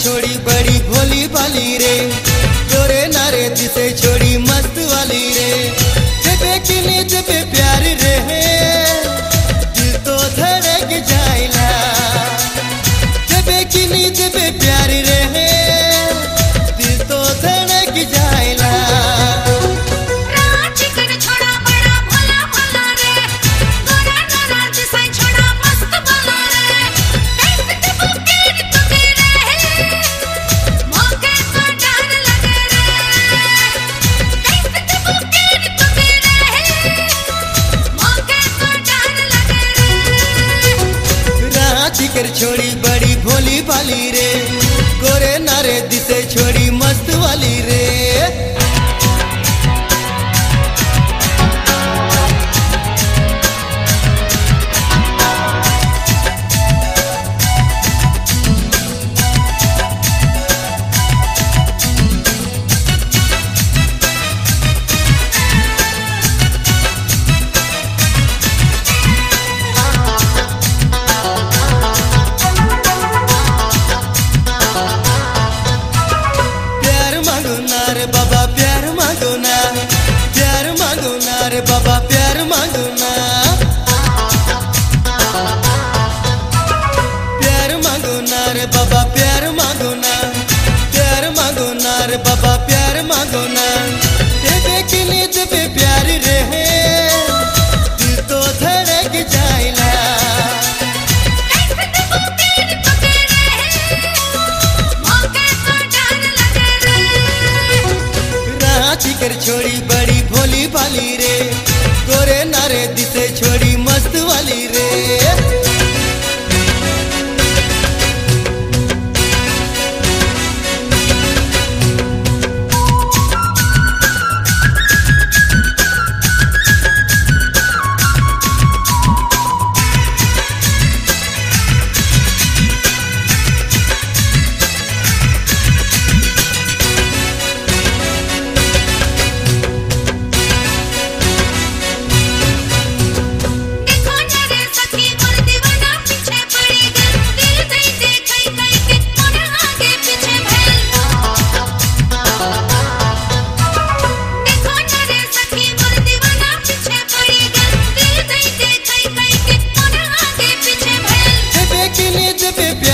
छोड़ी बड़ी भोली भाली रे। जोरे नारे जिसे छोड़ी मस्त वाली रे। से छोरी मस्त रे बाबा प्यार मांगो ना प्यार मांगो ना रे बाबा प्यार मांगो ना। देवे कि नहीं देवे प्यार रहे तो छोड़ी बड़ी भोली भाली रे गोरे नारे beber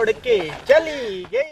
छोड़ के चली गई।